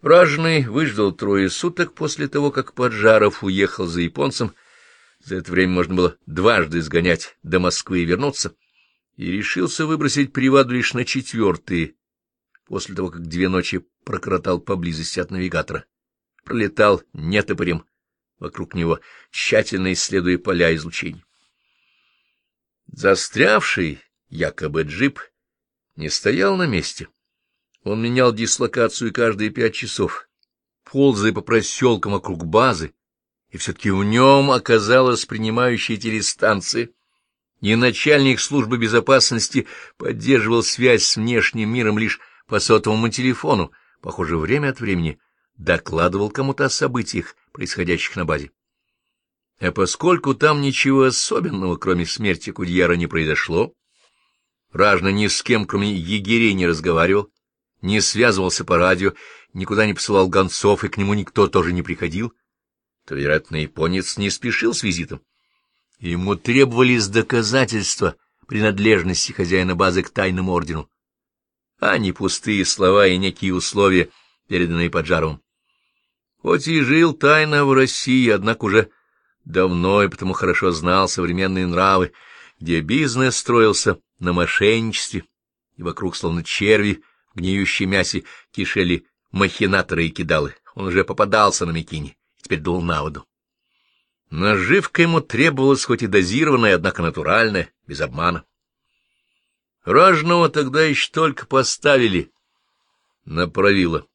Ражный выждал трое суток после того, как Поджаров уехал за японцем. За это время можно было дважды сгонять до Москвы и вернуться. И решился выбросить приваду лишь на четвертые, после того, как две ночи прокротал поблизости от навигатора. Пролетал нетопорем вокруг него, тщательно исследуя поля излучений. Застрявший, якобы джип, не стоял на месте. Он менял дислокацию каждые пять часов, ползая по проселкам вокруг базы, и все-таки в нем оказалась принимающая телестанция, и начальник службы безопасности поддерживал связь с внешним миром лишь по сотовому телефону, похоже, время от времени докладывал кому-то о событиях, происходящих на базе. А поскольку там ничего особенного, кроме смерти Кудьяра, не произошло, Ражна ни с кем, кроме егерей, не разговаривал, не связывался по радио, никуда не посылал гонцов, и к нему никто тоже не приходил, то, вероятно, японец не спешил с визитом. Ему требовались доказательства принадлежности хозяина базы к тайному ордену, а не пустые слова и некие условия, переданные Поджаровым. Хоть и жил тайно в России, однако уже давно и потому хорошо знал современные нравы, где бизнес строился на мошенничестве, и вокруг, словно черви, гниющей мясе кишели махинаторы и кидалы. Он уже попадался на Микине, теперь дул на воду. Наживка ему требовалась хоть и дозированная, однако натуральная, без обмана. Ражного тогда еще только поставили на правило,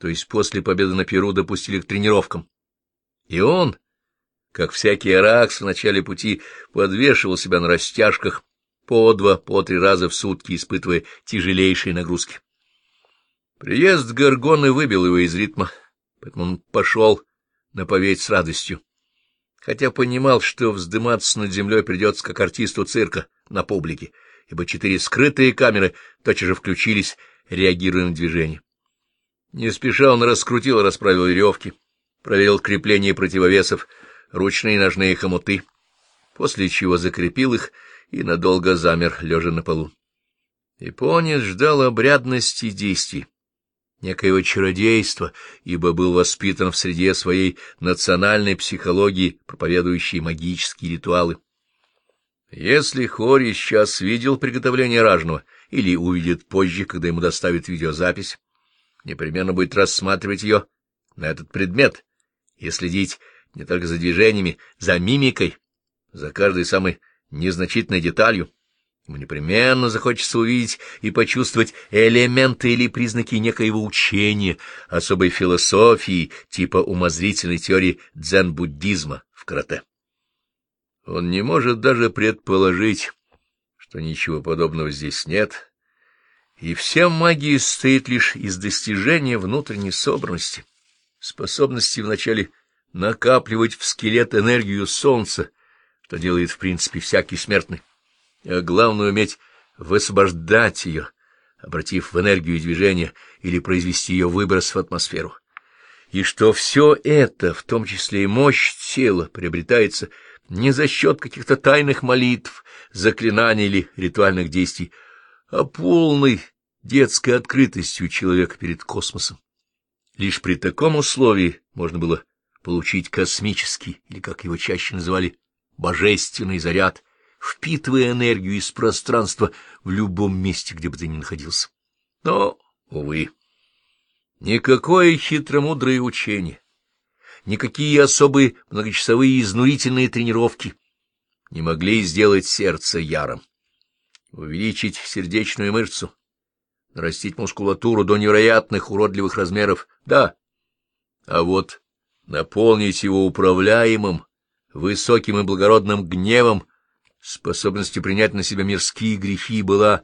то есть после победы на Перу допустили к тренировкам. И он, как всякий аракс в начале пути, подвешивал себя на растяжках по два, по три раза в сутки, испытывая тяжелейшие нагрузки. Приезд Гаргоны выбил его из ритма, поэтому он пошел на поведь с радостью хотя понимал, что вздыматься над землей придется как артисту цирка на публике, ибо четыре скрытые камеры тотчас же включились, реагируя на движение. Не спеша он раскрутил и расправил веревки, проверил крепление противовесов, ручные ножные хомуты, после чего закрепил их и надолго замер, лежа на полу. Японец ждал обрядности действий некоего чародейства, ибо был воспитан в среде своей национальной психологии, проповедующей магические ритуалы. Если Хори сейчас видел приготовление ражного или увидит позже, когда ему доставят видеозапись, непременно будет рассматривать ее на этот предмет и следить не только за движениями, за мимикой, за каждой самой незначительной деталью. Ему непременно захочется увидеть и почувствовать элементы или признаки некоего учения, особой философии, типа умозрительной теории дзен-буддизма в карате. Он не может даже предположить, что ничего подобного здесь нет, и вся магия состоит лишь из достижения внутренней собранности, способности вначале накапливать в скелет энергию солнца, что делает, в принципе, всякий смертный а главное — уметь высвобождать ее, обратив в энергию движения или произвести ее выброс в атмосферу. И что все это, в том числе и мощь тела, приобретается не за счет каких-то тайных молитв, заклинаний или ритуальных действий, а полной детской открытостью человека перед космосом. Лишь при таком условии можно было получить космический, или, как его чаще называли, божественный заряд — впитывая энергию из пространства в любом месте, где бы ты ни находился. Но, увы, никакое хитромудрое учение, никакие особые многочасовые изнурительные тренировки не могли сделать сердце яром. Увеличить сердечную мышцу, нарастить мускулатуру до невероятных уродливых размеров — да. А вот наполнить его управляемым, высоким и благородным гневом способностью принять на себя мирские грехи была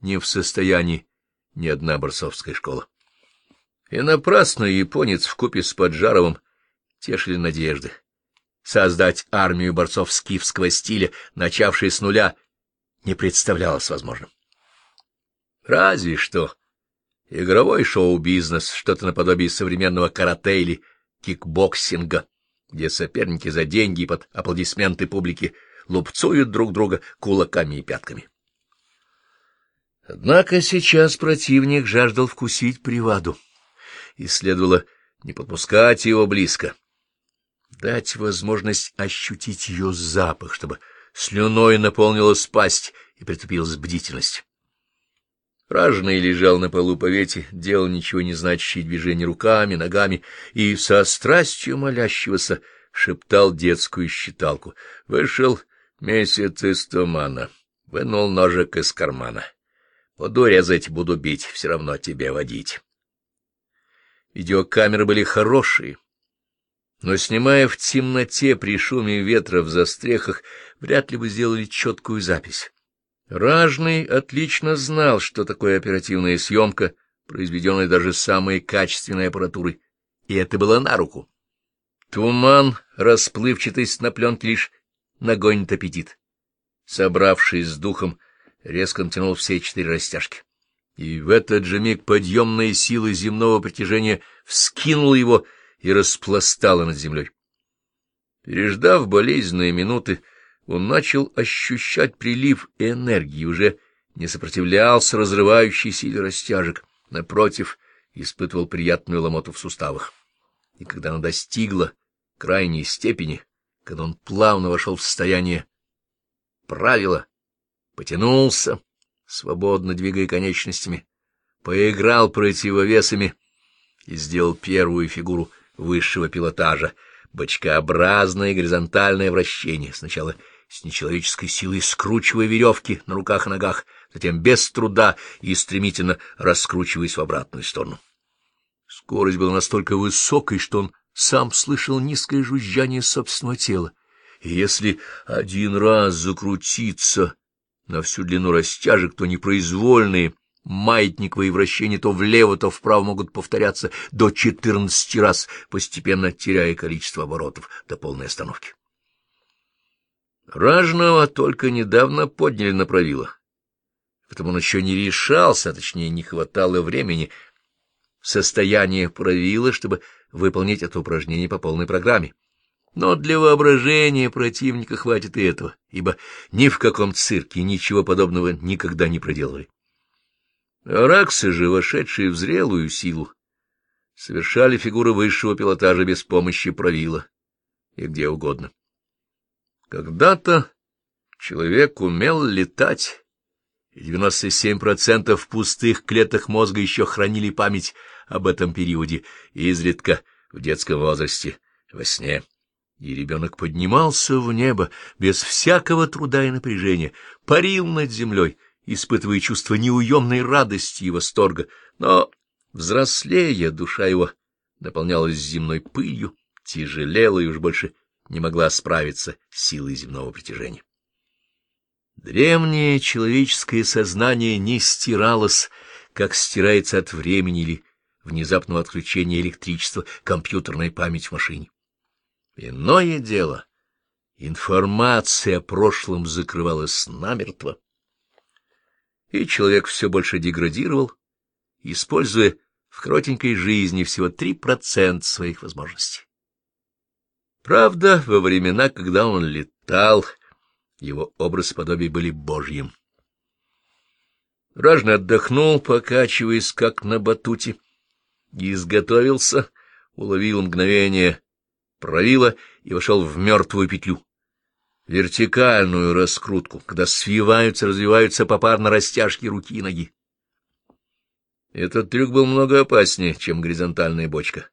не в состоянии ни одна борцовская школа. И напрасно японец вкупе с Поджаровым тешили надежды. Создать армию борцов скифского стиля, начавшей с нуля, не представлялось возможным. Разве что игровой шоу-бизнес, что-то наподобие современного карате или кикбоксинга, где соперники за деньги под аплодисменты публики — лупцуют друг друга кулаками и пятками. Однако сейчас противник жаждал вкусить приваду, и следовало не подпускать его близко. Дать возможность ощутить ее запах, чтобы слюной наполнилась пасть и притупилась бдительность. Ражный лежал на полу повете, делал ничего не значащие движения руками, ногами и со страстью молящегося шептал детскую считалку. Вышел месяц из тумана, вынул ножик из кармана. Буду резать, буду бить, все равно тебе водить. Видеокамеры были хорошие, но, снимая в темноте при шуме ветра в застрехах, вряд ли бы сделали четкую запись. Ражный отлично знал, что такое оперативная съемка, произведенная даже самой качественной аппаратурой, и это было на руку. Туман, расплывчатость на пленке лишь нагонит аппетит. Собравшись с духом, резко натянул все четыре растяжки. И в этот же миг подъемная сила земного притяжения вскинула его и распластала над землей. Переждав болезненные минуты, он начал ощущать прилив энергии, уже не сопротивлялся разрывающей силе растяжек, напротив, испытывал приятную ломоту в суставах. И когда она достигла крайней степени, когда он плавно вошел в состояние правила, потянулся, свободно двигая конечностями, поиграл противовесами и сделал первую фигуру высшего пилотажа, бочкообразное горизонтальное вращение, сначала с нечеловеческой силой скручивая веревки на руках и ногах, затем без труда и стремительно раскручиваясь в обратную сторону. Скорость была настолько высокой, что он сам слышал низкое жужжание собственного тела, и если один раз закрутиться на всю длину растяжек, то непроизвольные маятниковые вращения то влево, то вправо могут повторяться до четырнадцати раз, постепенно теряя количество оборотов до полной остановки. Ражного только недавно подняли на правило. Потому он еще не решался, а точнее не хватало времени, состояние правила, чтобы выполнить это упражнение по полной программе. Но для воображения противника хватит и этого, ибо ни в каком цирке ничего подобного никогда не проделывали. Араксы же, вошедшие в зрелую силу, совершали фигуры высшего пилотажа без помощи правила и где угодно. Когда-то человек умел летать, и 97% пустых клеток мозга еще хранили память об этом периоде, изредка в детском возрасте, во сне. И ребенок поднимался в небо без всякого труда и напряжения, парил над землей, испытывая чувство неуемной радости и восторга, но, взрослея, душа его наполнялась земной пылью, тяжелела и уж больше не могла справиться с силой земного притяжения. Древнее человеческое сознание не стиралось, как стирается от времени или внезапного отключения электричества компьютерная память в машине. Иное дело — информация о прошлом закрывалась намертво, и человек все больше деградировал, используя в коротенькой жизни всего 3% своих возможностей. Правда, во времена, когда он летал, его образ и подобие были божьим. Ражный отдохнул, покачиваясь, как на батуте, и изготовился, уловил мгновение правила и вошел в мертвую петлю. Вертикальную раскрутку, когда свиваются, развиваются попарно растяжки руки и ноги. Этот трюк был много опаснее, чем горизонтальная бочка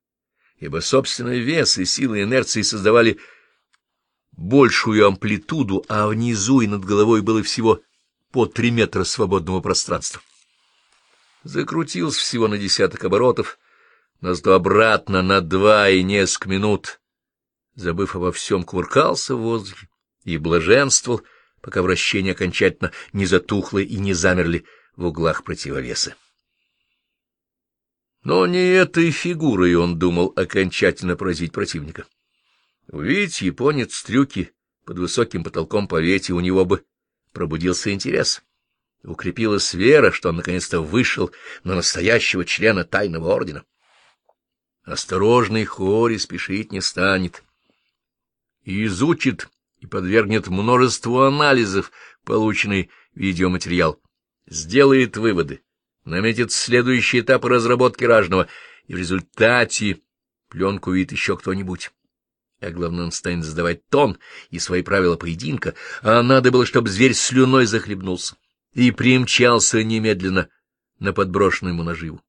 ибо собственный вес и силы инерции создавали большую амплитуду, а внизу и над головой было всего по три метра свободного пространства. Закрутился всего на десяток оборотов, но зато обратно на два и несколько минут, забыв обо всем, кувыркался в воздухе и блаженствовал, пока вращение окончательно не затухло и не замерли в углах противовеса. Но не этой фигурой он думал окончательно поразить противника. Увидеть японец трюки под высоким потолком повети у него бы пробудился интерес. Укрепилась вера, что он наконец-то вышел на настоящего члена тайного ордена. Осторожный Хори спешить не станет. И изучит и подвергнет множеству анализов полученный видеоматериал, сделает выводы, наметит следующий этап разработки ражного и в результате пленку видит еще кто-нибудь. А главное, он станет задавать тон и свои правила поединка, а надо было, чтобы зверь слюной захлебнулся и примчался немедленно на подброшенную ему наживу.